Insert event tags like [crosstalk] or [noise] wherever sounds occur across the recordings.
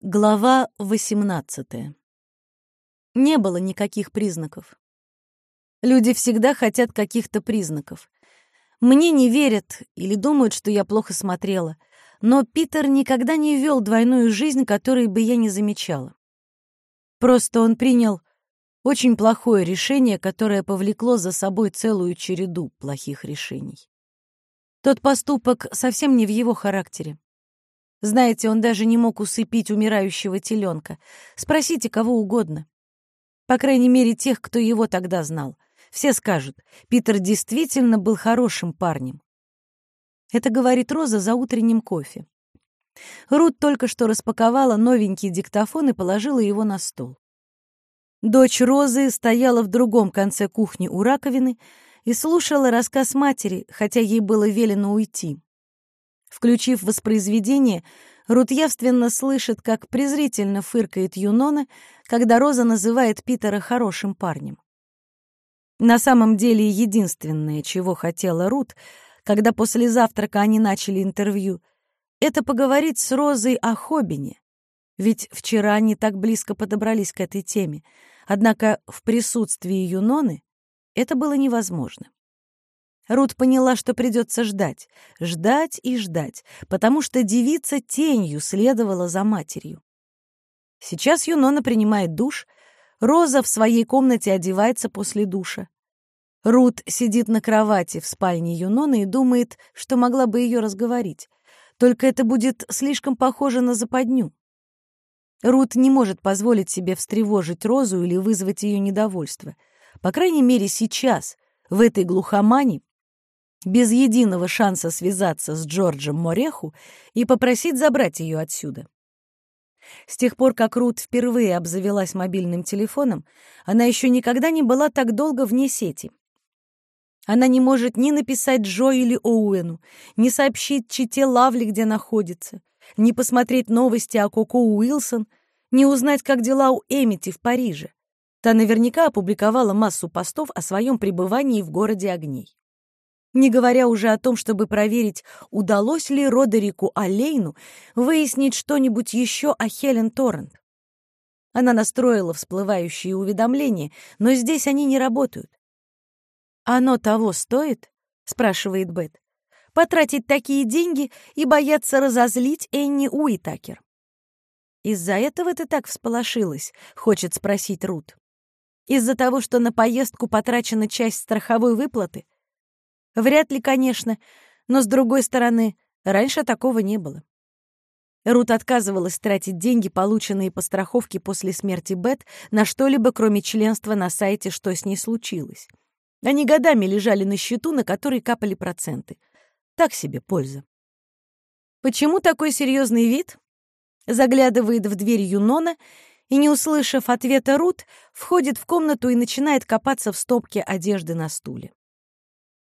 Глава 18. Не было никаких признаков. Люди всегда хотят каких-то признаков. Мне не верят или думают, что я плохо смотрела, но Питер никогда не вел двойную жизнь, которой бы я не замечала. Просто он принял очень плохое решение, которое повлекло за собой целую череду плохих решений. Тот поступок совсем не в его характере. Знаете, он даже не мог усыпить умирающего теленка. Спросите кого угодно. По крайней мере, тех, кто его тогда знал. Все скажут, Питер действительно был хорошим парнем. Это говорит Роза за утренним кофе. Рут только что распаковала новенький диктофон и положила его на стол. Дочь Розы стояла в другом конце кухни у раковины и слушала рассказ матери, хотя ей было велено уйти. Включив воспроизведение, Рут явственно слышит, как презрительно фыркает Юнона, когда Роза называет Питера хорошим парнем. На самом деле, единственное, чего хотела Рут, когда после завтрака они начали интервью, это поговорить с Розой о Хоббине. Ведь вчера они так близко подобрались к этой теме. Однако в присутствии Юноны это было невозможно. Рут поняла, что придется ждать, ждать и ждать, потому что девица тенью следовала за матерью. Сейчас Юнона принимает душ, Роза в своей комнате одевается после душа. Рут сидит на кровати в спальне Юноны и думает, что могла бы ее разговорить. Только это будет слишком похоже на западню. Рут не может позволить себе встревожить Розу или вызвать ее недовольство. По крайней мере, сейчас, в этой глухомане, без единого шанса связаться с Джорджем Мореху и попросить забрать ее отсюда. С тех пор, как Рут впервые обзавелась мобильным телефоном, она еще никогда не была так долго вне сети. Она не может ни написать Джо или Оуэну, ни сообщить Чите Лавли, где находится, ни посмотреть новости о Коко Уилсон, ни узнать, как дела у Эмити в Париже. Та наверняка опубликовала массу постов о своем пребывании в городе огней не говоря уже о том, чтобы проверить, удалось ли Родерику Алейну выяснить что-нибудь еще о Хелен Торрент. Она настроила всплывающие уведомления, но здесь они не работают. «Оно того стоит?» — спрашивает Бет. «Потратить такие деньги и бояться разозлить Энни Уитакер». «Из-за этого ты так всполошилась?» — хочет спросить Рут. «Из-за того, что на поездку потрачена часть страховой выплаты?» Вряд ли, конечно, но, с другой стороны, раньше такого не было. Рут отказывалась тратить деньги, полученные по страховке после смерти Бет, на что-либо, кроме членства на сайте «Что с ней случилось». Они годами лежали на счету, на который капали проценты. Так себе польза. «Почему такой серьезный вид?» Заглядывает в дверь Юнона и, не услышав ответа Рут, входит в комнату и начинает копаться в стопке одежды на стуле.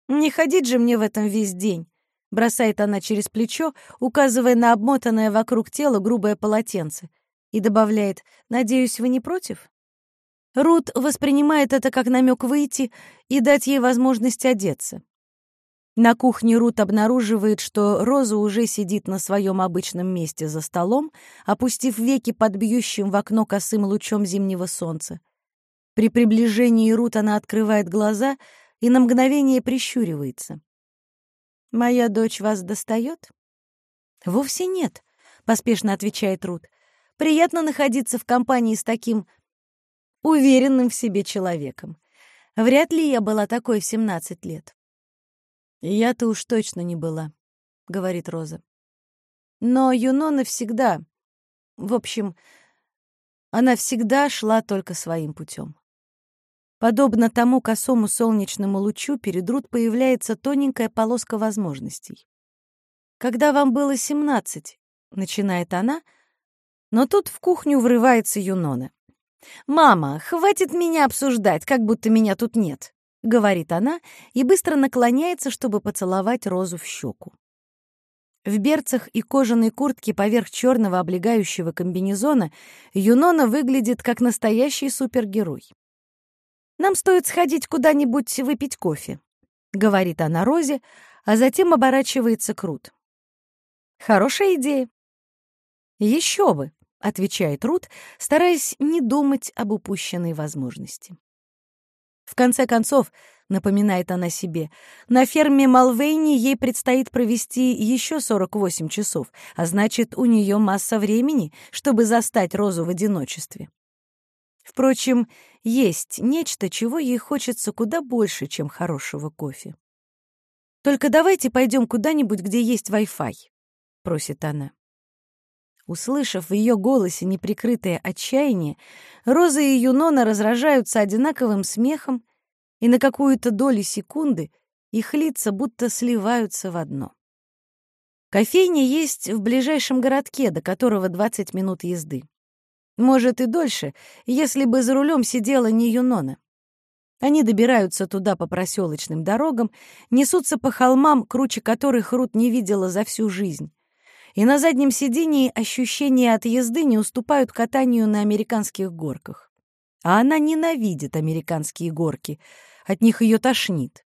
«Не ходить же мне в этом весь день», — бросает она через плечо, указывая на обмотанное вокруг тела грубое полотенце, и добавляет «Надеюсь, вы не против?» Рут воспринимает это как намек выйти и дать ей возможность одеться. На кухне Рут обнаруживает, что Роза уже сидит на своем обычном месте за столом, опустив веки под бьющим в окно косым лучом зимнего солнца. При приближении Рут она открывает глаза — и на мгновение прищуривается. «Моя дочь вас достает?» «Вовсе нет», — поспешно отвечает Рут. «Приятно находиться в компании с таким уверенным в себе человеком. Вряд ли я была такой в семнадцать лет». «Я-то уж точно не была», — говорит Роза. «Но Юнона всегда... В общем, она всегда шла только своим путем. Подобно тому косому солнечному лучу, перед Рут появляется тоненькая полоска возможностей. «Когда вам было семнадцать», — начинает она, но тут в кухню врывается Юнона. «Мама, хватит меня обсуждать, как будто меня тут нет», — говорит она и быстро наклоняется, чтобы поцеловать Розу в щеку. В берцах и кожаной куртке поверх черного облегающего комбинезона Юнона выглядит как настоящий супергерой. Нам стоит сходить куда-нибудь выпить кофе», — говорит она Розе, а затем оборачивается к Рут. «Хорошая идея». «Еще бы», — отвечает Рут, стараясь не думать об упущенной возможности. В конце концов, напоминает она себе, на ферме Малвейни ей предстоит провести еще 48 часов, а значит, у нее масса времени, чтобы застать Розу в одиночестве. Впрочем, есть нечто, чего ей хочется куда больше, чем хорошего кофе. «Только давайте пойдем куда-нибудь, где есть Wi-Fi», — просит она. Услышав в ее голосе неприкрытое отчаяние, Роза и Юнона разражаются одинаковым смехом, и на какую-то долю секунды их лица будто сливаются в одно. Кофейня есть в ближайшем городке, до которого 20 минут езды. Может, и дольше, если бы за рулем сидела не Юнона. Они добираются туда по проселочным дорогам, несутся по холмам, круче которых Рут не видела за всю жизнь и на заднем сидении ощущения от езды не уступают катанию на американских горках. А она ненавидит американские горки, от них ее тошнит.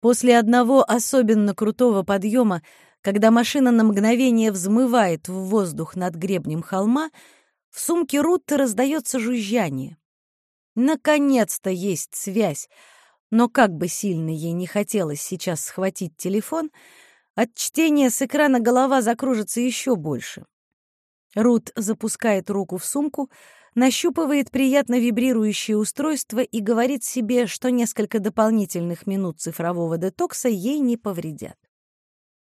После одного особенно крутого подъема, когда машина на мгновение взмывает в воздух над гребнем холма, в сумке Рутты раздается жужжание. Наконец-то есть связь, но как бы сильно ей не хотелось сейчас схватить телефон — от чтения с экрана голова закружится еще больше. Рут запускает руку в сумку, нащупывает приятно вибрирующее устройство и говорит себе, что несколько дополнительных минут цифрового детокса ей не повредят.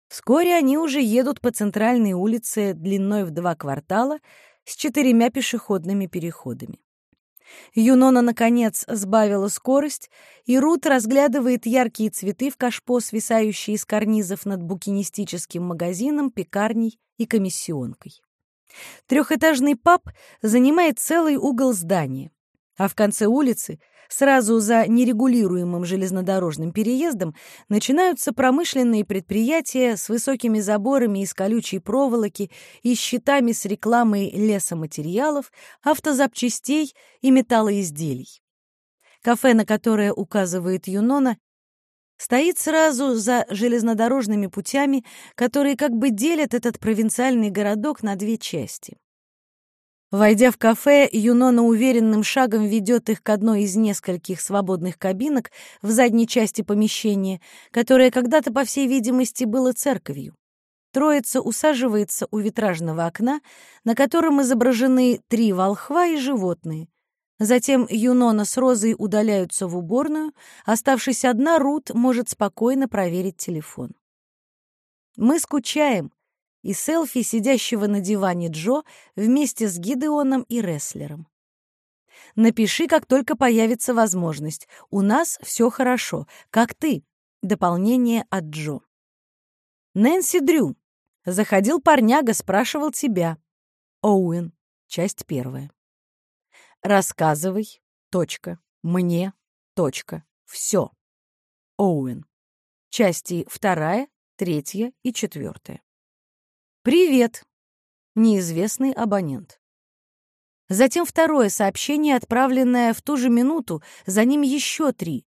Вскоре они уже едут по центральной улице длиной в два квартала с четырьмя пешеходными переходами. Юнона, наконец, сбавила скорость, и Рут разглядывает яркие цветы в кашпо, свисающие из карнизов над букинистическим магазином, пекарней и комиссионкой. Трехэтажный паб занимает целый угол здания, а в конце улицы Сразу за нерегулируемым железнодорожным переездом начинаются промышленные предприятия с высокими заборами из колючей проволоки и щитами с рекламой лесоматериалов, автозапчастей и металлоизделий. Кафе, на которое указывает Юнона, стоит сразу за железнодорожными путями, которые как бы делят этот провинциальный городок на две части. Войдя в кафе, Юнона уверенным шагом ведет их к одной из нескольких свободных кабинок в задней части помещения, которое когда-то, по всей видимости, было церковью. Троица усаживается у витражного окна, на котором изображены три волхва и животные. Затем Юнона с Розой удаляются в уборную, оставшись одна, Рут может спокойно проверить телефон. «Мы скучаем», и селфи сидящего на диване Джо вместе с Гидеоном и рестлером. Напиши, как только появится возможность. У нас все хорошо. Как ты? Дополнение от Джо. Нэнси Дрю. Заходил парняга, спрашивал тебя. Оуэн. Часть первая. Рассказывай. Точка. Мне. Точка. Все. Оуэн. Части вторая, третья и четвертая. «Привет!» Неизвестный абонент. Затем второе сообщение, отправленное в ту же минуту, за ним еще три.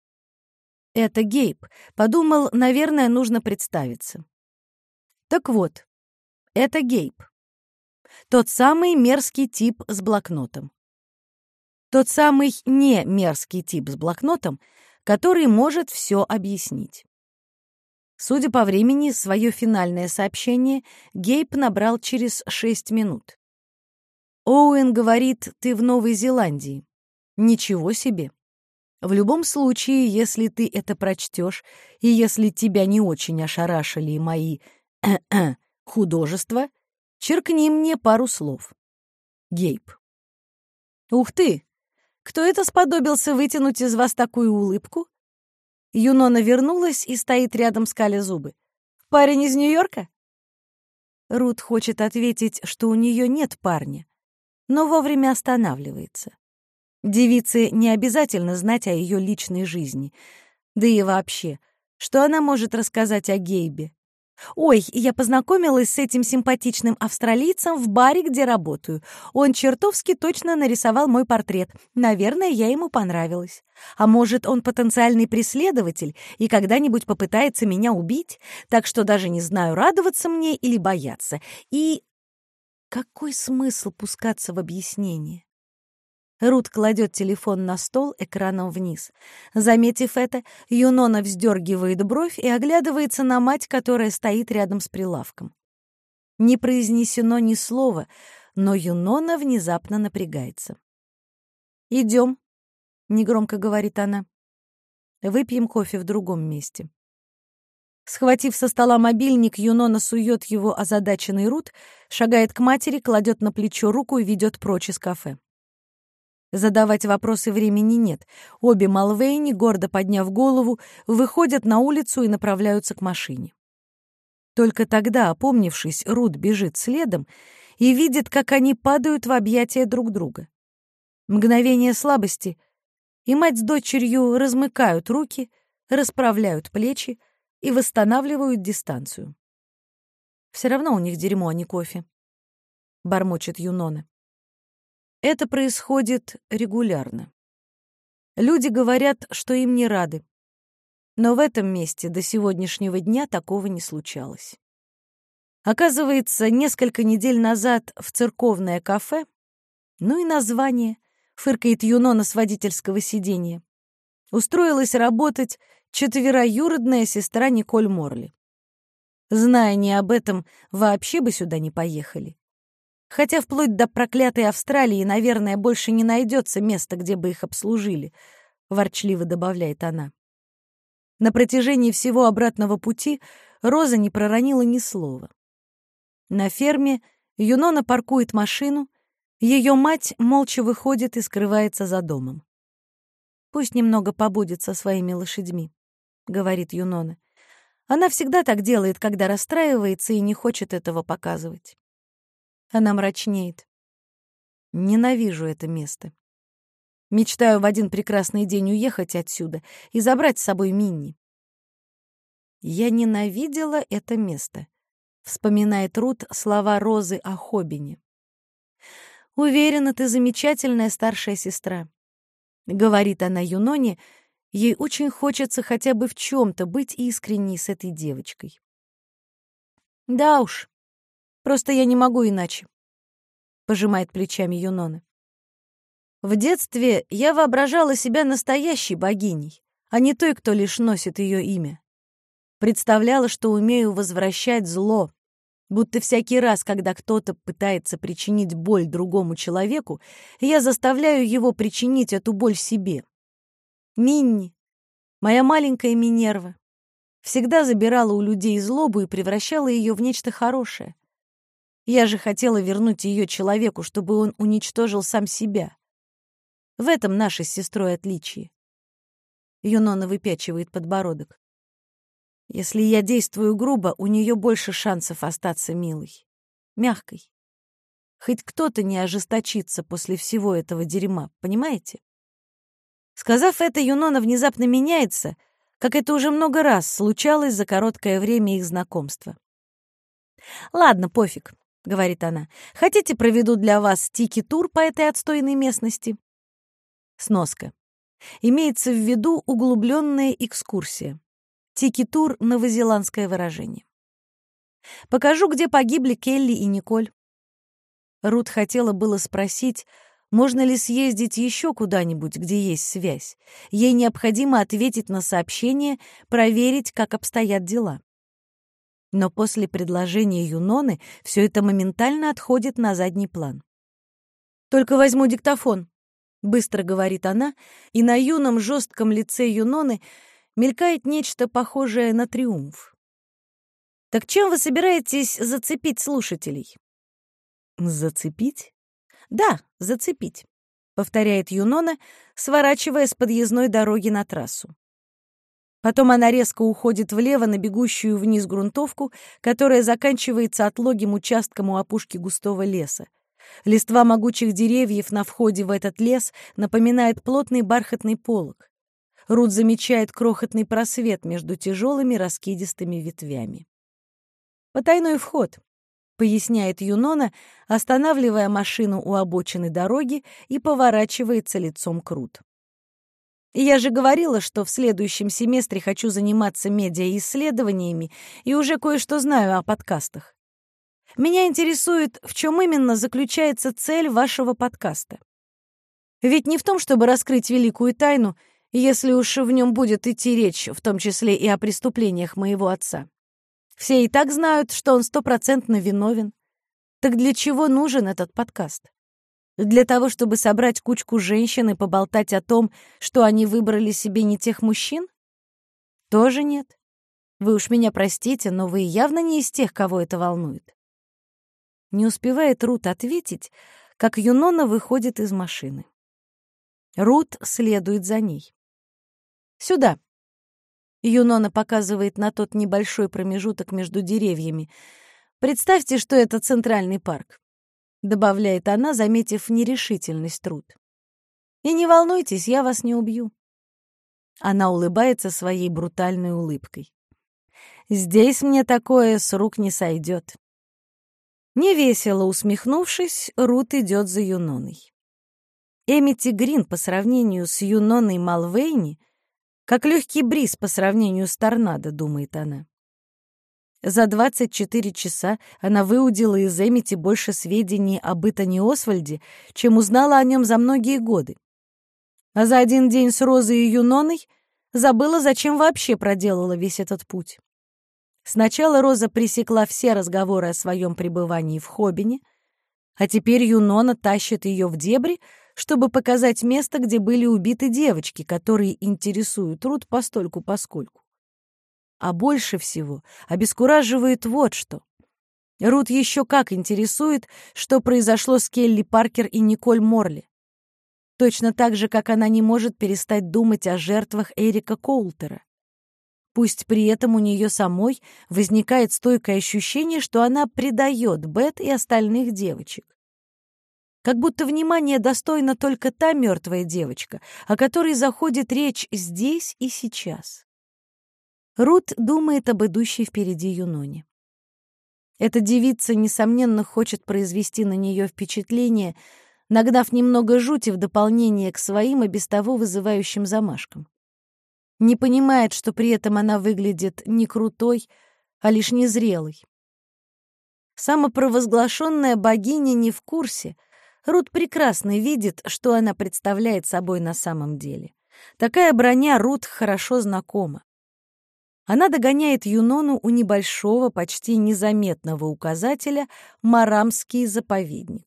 Это Гейб. Подумал, наверное, нужно представиться. Так вот, это Гейб. Тот самый мерзкий тип с блокнотом. Тот самый не мерзкий тип с блокнотом, который может все объяснить. Судя по времени, свое финальное сообщение Гейб набрал через шесть минут. Оуэн говорит, ты в Новой Зеландии. Ничего себе. В любом случае, если ты это прочтешь, и если тебя не очень ошарашили мои [clears throat] художества, черкни мне пару слов. Гейб. Ух ты! Кто это сподобился вытянуть из вас такую улыбку? Юнона вернулась и стоит рядом с Кали зубы. «Парень из Нью-Йорка?» Рут хочет ответить, что у нее нет парня, но вовремя останавливается. Девице не обязательно знать о ее личной жизни. Да и вообще, что она может рассказать о Гейбе? Ой, я познакомилась с этим симпатичным австралийцем в баре, где работаю. Он чертовски точно нарисовал мой портрет. Наверное, я ему понравилась. А может, он потенциальный преследователь и когда-нибудь попытается меня убить, так что даже не знаю, радоваться мне или бояться. И какой смысл пускаться в объяснение? Рут кладет телефон на стол экраном вниз. Заметив это, Юнона вздергивает бровь и оглядывается на мать, которая стоит рядом с прилавком. Не произнесено ни слова, но Юнона внезапно напрягается. «Идем», — негромко говорит она. «Выпьем кофе в другом месте». Схватив со стола мобильник, Юнона сует его озадаченный Рут, шагает к матери, кладет на плечо руку и ведет прочь из кафе. Задавать вопросы времени нет. Обе Малвейни, гордо подняв голову, выходят на улицу и направляются к машине. Только тогда, опомнившись, Рут бежит следом и видит, как они падают в объятия друг друга. Мгновение слабости, и мать с дочерью размыкают руки, расправляют плечи и восстанавливают дистанцию. Все равно у них дерьмо, а не кофе, — бормочет Юнона. Это происходит регулярно. Люди говорят, что им не рады. Но в этом месте до сегодняшнего дня такого не случалось. Оказывается, несколько недель назад в церковное кафе, ну и название, фыркает Юнона с водительского сиденья, устроилась работать четвероюродная сестра Николь Морли. Зная не об этом, вообще бы сюда не поехали. Хотя вплоть до проклятой Австралии, наверное, больше не найдется места, где бы их обслужили, — ворчливо добавляет она. На протяжении всего обратного пути Роза не проронила ни слова. На ферме Юнона паркует машину, ее мать молча выходит и скрывается за домом. «Пусть немного побудет со своими лошадьми», — говорит Юнона. Она всегда так делает, когда расстраивается и не хочет этого показывать. Она мрачнеет. Ненавижу это место. Мечтаю в один прекрасный день уехать отсюда и забрать с собой Минни. Я ненавидела это место, вспоминает Рут слова Розы о Хобине. Уверена, ты замечательная старшая сестра. Говорит она Юноне, ей очень хочется хотя бы в чем-то быть искренней с этой девочкой. Да уж, Просто я не могу иначе», — пожимает плечами Юнона. В детстве я воображала себя настоящей богиней, а не той, кто лишь носит ее имя. Представляла, что умею возвращать зло, будто всякий раз, когда кто-то пытается причинить боль другому человеку, я заставляю его причинить эту боль себе. Минни, моя маленькая Минерва, всегда забирала у людей злобу и превращала ее в нечто хорошее. Я же хотела вернуть ее человеку, чтобы он уничтожил сам себя. В этом наше с сестрой отличие. Юнона выпячивает подбородок. Если я действую грубо, у нее больше шансов остаться милой, мягкой. Хоть кто-то не ожесточится после всего этого дерьма, понимаете? Сказав это, Юнона внезапно меняется, как это уже много раз случалось за короткое время их знакомства. Ладно, пофиг. — говорит она. «Хотите, проведу для вас тики-тур по этой отстойной местности?» Сноска. Имеется в виду углубленная экскурсия. Тики-тур — новозеландское выражение. «Покажу, где погибли Келли и Николь». Рут хотела было спросить, можно ли съездить еще куда-нибудь, где есть связь. Ей необходимо ответить на сообщение, проверить, как обстоят дела. Но после предложения Юноны все это моментально отходит на задний план. «Только возьму диктофон», — быстро говорит она, и на юном жестком лице Юноны мелькает нечто похожее на триумф. «Так чем вы собираетесь зацепить слушателей?» «Зацепить?» «Да, зацепить», — повторяет Юнона, сворачивая с подъездной дороги на трассу. Потом она резко уходит влево на бегущую вниз грунтовку, которая заканчивается отлогим участком у опушки густого леса. Листва могучих деревьев на входе в этот лес напоминает плотный бархатный полог. Рут замечает крохотный просвет между тяжелыми раскидистыми ветвями. «Потайной вход», — поясняет Юнона, останавливая машину у обочины дороги и поворачивается лицом к Рут. Я же говорила, что в следующем семестре хочу заниматься медиаисследованиями и уже кое-что знаю о подкастах. Меня интересует, в чем именно заключается цель вашего подкаста. Ведь не в том, чтобы раскрыть великую тайну, если уж в нем будет идти речь, в том числе и о преступлениях моего отца. Все и так знают, что он стопроцентно виновен. Так для чего нужен этот подкаст? Для того, чтобы собрать кучку женщин и поболтать о том, что они выбрали себе не тех мужчин? Тоже нет. Вы уж меня простите, но вы явно не из тех, кого это волнует. Не успевает Рут ответить, как Юнона выходит из машины. Рут следует за ней. «Сюда!» Юнона показывает на тот небольшой промежуток между деревьями. «Представьте, что это центральный парк», — добавляет она, заметив нерешительность Рут. «И не волнуйтесь, я вас не убью». Она улыбается своей брутальной улыбкой. «Здесь мне такое с рук не сойдет». Невесело усмехнувшись, Рут идет за Юноной. Эмити Грин по сравнению с Юноной Малвейни как легкий бриз по сравнению с торнадо, думает она. За 24 часа она выудила из Эмити больше сведений об Итане Освальде, чем узнала о нем за многие годы. А за один день с Розой и Юноной забыла, зачем вообще проделала весь этот путь. Сначала Роза пресекла все разговоры о своем пребывании в Хобине, а теперь Юнона тащит ее в дебри, чтобы показать место, где были убиты девочки, которые интересуют Рут постольку-поскольку. А больше всего обескураживает вот что. Рут еще как интересует, что произошло с Келли Паркер и Николь Морли. Точно так же, как она не может перестать думать о жертвах Эрика Коултера. Пусть при этом у нее самой возникает стойкое ощущение, что она предает Бет и остальных девочек. Как будто внимание достойна только та мертвая девочка, о которой заходит речь здесь и сейчас. Рут думает об идущей впереди Юноне. Эта девица, несомненно, хочет произвести на нее впечатление, нагнав немного жути в дополнение к своим и без того вызывающим замашкам не понимает, что при этом она выглядит не крутой, а лишь незрелой. Самопровозглашенная богиня не в курсе. Рут прекрасно видит, что она представляет собой на самом деле. Такая броня Рут хорошо знакома. Она догоняет Юнону у небольшого, почти незаметного указателя «Марамский заповедник».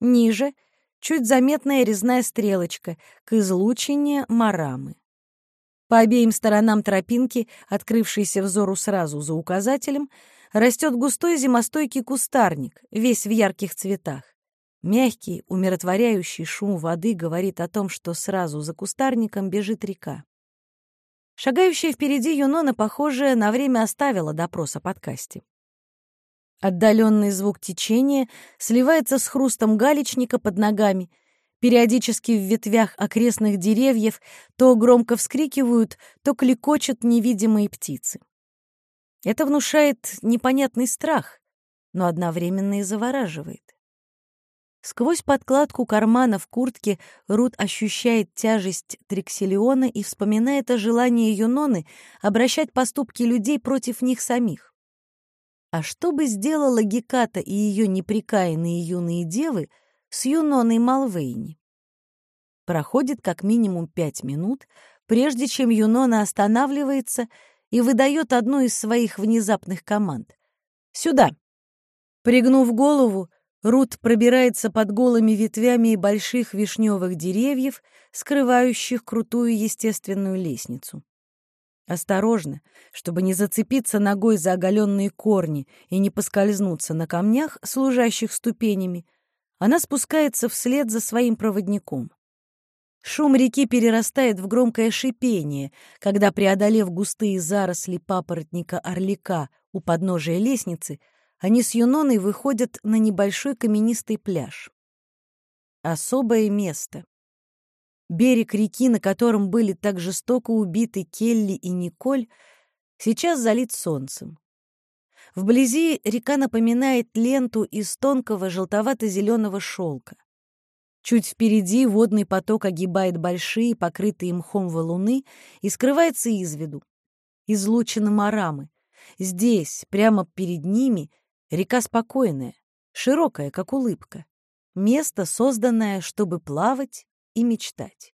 Ниже — чуть заметная резная стрелочка к излучине Марамы. По обеим сторонам тропинки, открывшейся взору сразу за указателем, растет густой зимостойкий кустарник, весь в ярких цветах. Мягкий, умиротворяющий шум воды говорит о том, что сразу за кустарником бежит река. Шагающая впереди Юнона, похоже, на время оставила допрос о подкасте. Отдаленный звук течения сливается с хрустом галечника под ногами — Периодически в ветвях окрестных деревьев то громко вскрикивают, то клекочут невидимые птицы. Это внушает непонятный страх, но одновременно и завораживает. Сквозь подкладку кармана в куртке Рут ощущает тяжесть триксилиона и вспоминает о желании Юноны обращать поступки людей против них самих. А что бы сделала Геката и ее неприкаянные юные девы — с Юноной Малвейни. Проходит как минимум пять минут, прежде чем Юнона останавливается и выдает одну из своих внезапных команд. «Сюда!» Пригнув голову, Рут пробирается под голыми ветвями больших вишневых деревьев, скрывающих крутую естественную лестницу. Осторожно, чтобы не зацепиться ногой за оголенные корни и не поскользнуться на камнях, служащих ступенями, она спускается вслед за своим проводником. Шум реки перерастает в громкое шипение, когда, преодолев густые заросли папоротника-орлика у подножия лестницы, они с Юноной выходят на небольшой каменистый пляж. Особое место. Берег реки, на котором были так жестоко убиты Келли и Николь, сейчас залит солнцем. Вблизи река напоминает ленту из тонкого желтовато-зеленого шелка. Чуть впереди водный поток огибает большие, покрытые мхом валуны, и скрывается из виду. Излучина Марамы. Здесь, прямо перед ними, Река спокойная, широкая, как улыбка. Место, созданное, чтобы плавать и мечтать.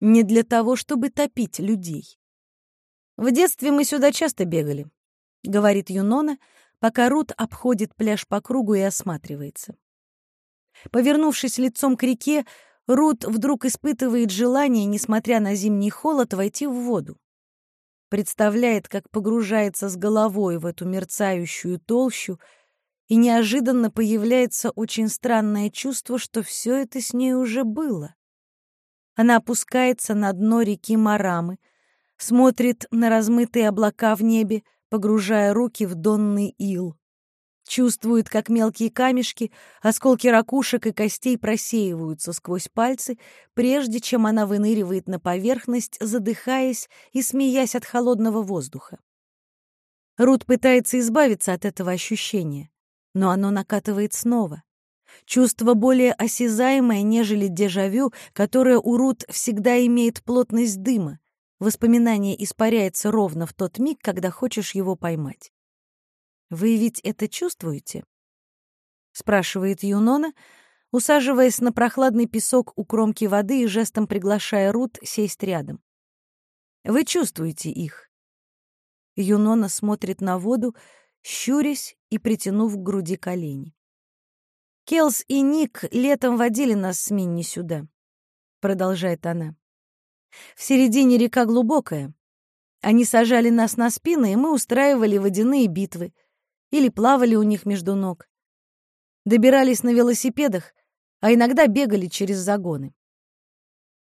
Не для того, чтобы топить людей. В детстве мы сюда часто бегали, — говорит Юнона, пока Рут обходит пляж по кругу и осматривается. Повернувшись лицом к реке, Рут вдруг испытывает желание, несмотря на зимний холод, войти в воду. Представляет, как погружается с головой в эту мерцающую толщу, и неожиданно появляется очень странное чувство, что все это с ней уже было. Она опускается на дно реки Марамы, смотрит на размытые облака в небе, погружая руки в донный ил. Чувствует, как мелкие камешки, осколки ракушек и костей просеиваются сквозь пальцы, прежде чем она выныривает на поверхность, задыхаясь и смеясь от холодного воздуха. Рут пытается избавиться от этого ощущения, но оно накатывает снова. Чувство более осязаемое, нежели дежавю, которое у Рут всегда имеет плотность дыма. Воспоминание испаряется ровно в тот миг, когда хочешь его поймать. «Вы ведь это чувствуете?» — спрашивает Юнона, усаживаясь на прохладный песок у кромки воды и жестом приглашая Рут сесть рядом. «Вы чувствуете их?» Юнона смотрит на воду, щурясь и притянув к груди колени. «Келс и Ник летом водили нас с Минни сюда», — продолжает она. «В середине река глубокая. Они сажали нас на спины, и мы устраивали водяные битвы или плавали у них между ног. Добирались на велосипедах, а иногда бегали через загоны.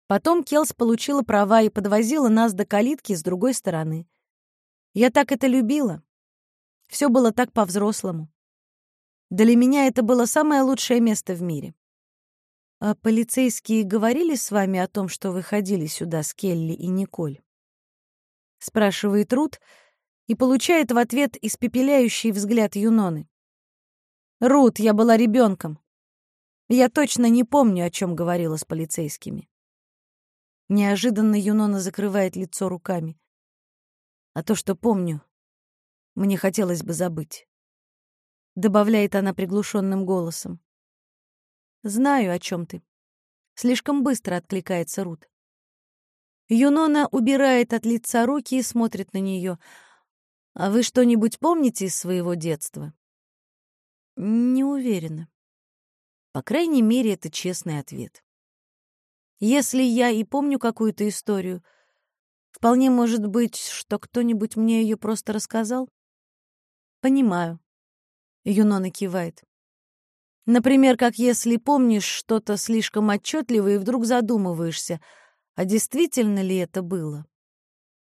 Потом Келс получила права и подвозила нас до калитки с другой стороны. Я так это любила. Все было так по-взрослому. Для меня это было самое лучшее место в мире. А полицейские говорили с вами о том, что вы ходили сюда с Келли и Николь? Спрашивает Рут, — и получает в ответ испепеляющий взгляд Юноны. «Рут, я была ребенком. Я точно не помню, о чем говорила с полицейскими». Неожиданно Юнона закрывает лицо руками. А то, что помню, мне хотелось бы забыть. Добавляет она приглушенным голосом. «Знаю, о чем ты». Слишком быстро откликается Рут. Юнона убирает от лица руки и смотрит на нее — а вы что-нибудь помните из своего детства? Не уверена. По крайней мере, это честный ответ. Если я и помню какую-то историю, вполне может быть, что кто-нибудь мне ее просто рассказал. Понимаю. Юнона кивает. Например, как если помнишь что-то слишком отчетливо и вдруг задумываешься, а действительно ли это было?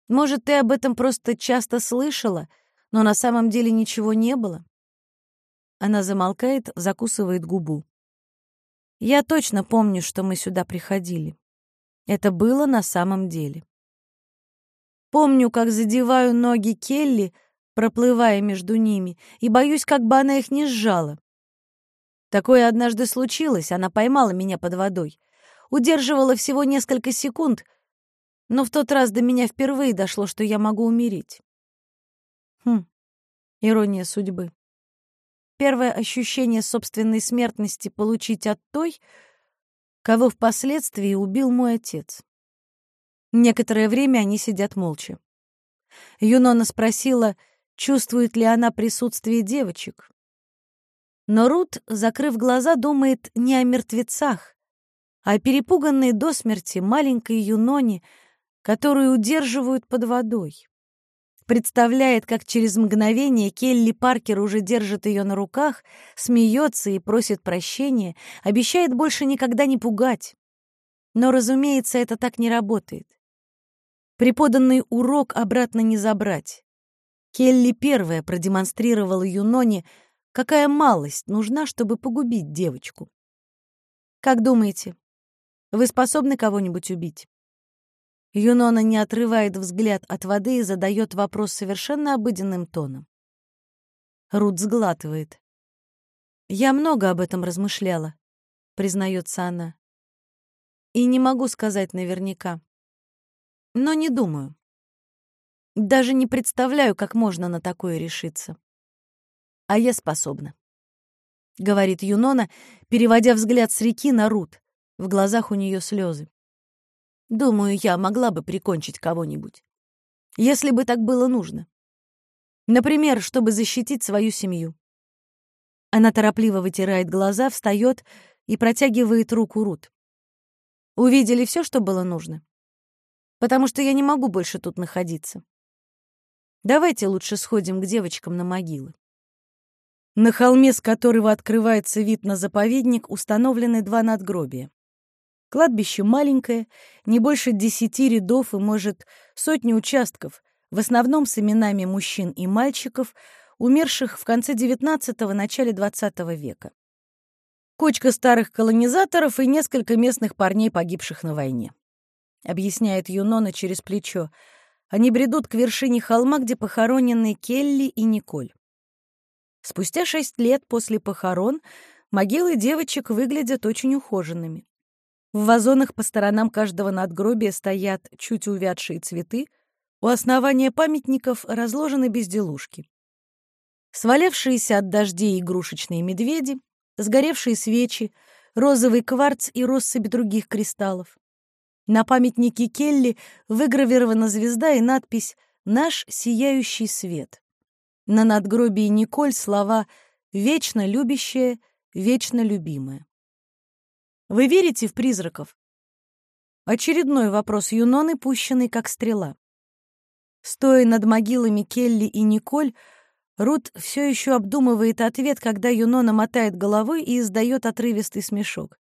Может, ты об этом просто часто слышала, но на самом деле ничего не было?» Она замолкает, закусывает губу. «Я точно помню, что мы сюда приходили. Это было на самом деле. Помню, как задеваю ноги Келли, проплывая между ними, и боюсь, как бы она их не сжала. Такое однажды случилось, она поймала меня под водой. Удерживала всего несколько секунд — но в тот раз до меня впервые дошло, что я могу умереть. Хм, ирония судьбы. Первое ощущение собственной смертности получить от той, кого впоследствии убил мой отец. Некоторое время они сидят молча. Юнона спросила, чувствует ли она присутствие девочек. Но Рут, закрыв глаза, думает не о мертвецах, а о перепуганной до смерти маленькой Юноне, которую удерживают под водой. Представляет, как через мгновение Келли Паркер уже держит ее на руках, смеется и просит прощения, обещает больше никогда не пугать. Но, разумеется, это так не работает. Преподанный урок обратно не забрать. Келли первая продемонстрировала Юноне, какая малость нужна, чтобы погубить девочку. Как думаете, вы способны кого-нибудь убить? Юнона не отрывает взгляд от воды и задает вопрос совершенно обыденным тоном. Рут сглатывает. «Я много об этом размышляла», — признается она. «И не могу сказать наверняка. Но не думаю. Даже не представляю, как можно на такое решиться». А я способна. — говорит Юнона, переводя взгляд с реки на Рут. В глазах у нее слезы. Думаю, я могла бы прикончить кого-нибудь. Если бы так было нужно. Например, чтобы защитить свою семью. Она торопливо вытирает глаза, встает и протягивает руку Рут. Увидели все, что было нужно? Потому что я не могу больше тут находиться. Давайте лучше сходим к девочкам на могилы. На холме, с которого открывается вид на заповедник, установлены два надгробия. Кладбище маленькое, не больше десяти рядов и, может, сотни участков, в основном с именами мужчин и мальчиков, умерших в конце XIX – начале XX века. Кучка старых колонизаторов и несколько местных парней, погибших на войне. Объясняет Юнона через плечо. Они бредут к вершине холма, где похоронены Келли и Николь. Спустя шесть лет после похорон могилы девочек выглядят очень ухоженными. В вазонах по сторонам каждого надгробия стоят чуть увядшие цветы, у основания памятников разложены безделушки. Свалявшиеся от дождей игрушечные медведи, сгоревшие свечи, розовый кварц и россыпь других кристаллов. На памятнике Келли выгравирована звезда и надпись «Наш сияющий свет». На надгробии Николь слова «Вечно любящая, вечно любимая». Вы верите в призраков? Очередной вопрос Юноны, пущенный как стрела. Стоя над могилами Келли и Николь, Рут все еще обдумывает ответ, когда Юнона мотает головой и издает отрывистый смешок.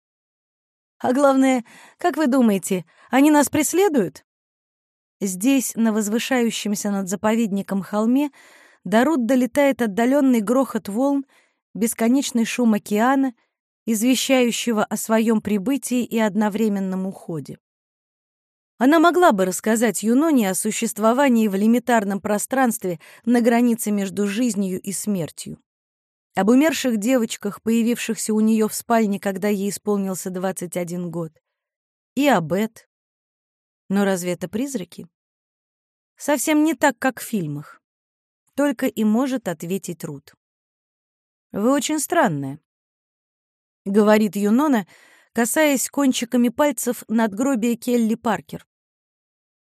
«А главное, как вы думаете, они нас преследуют?» Здесь, на возвышающемся над заповедником холме, до Рут долетает отдаленный грохот волн, бесконечный шум океана извещающего о своем прибытии и одновременном уходе. Она могла бы рассказать Юноне о существовании в лимитарном пространстве на границе между жизнью и смертью. Об умерших девочках, появившихся у нее в спальне, когда ей исполнился 21 год. И об Эд. Но разве это призраки? Совсем не так, как в фильмах. Только и может ответить Рут. Вы очень странная. — говорит Юнона, касаясь кончиками пальцев надгробия Келли Паркер.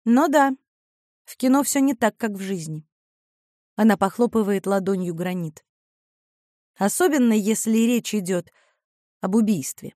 «Но да, в кино все не так, как в жизни». Она похлопывает ладонью гранит. Особенно, если речь идет об убийстве.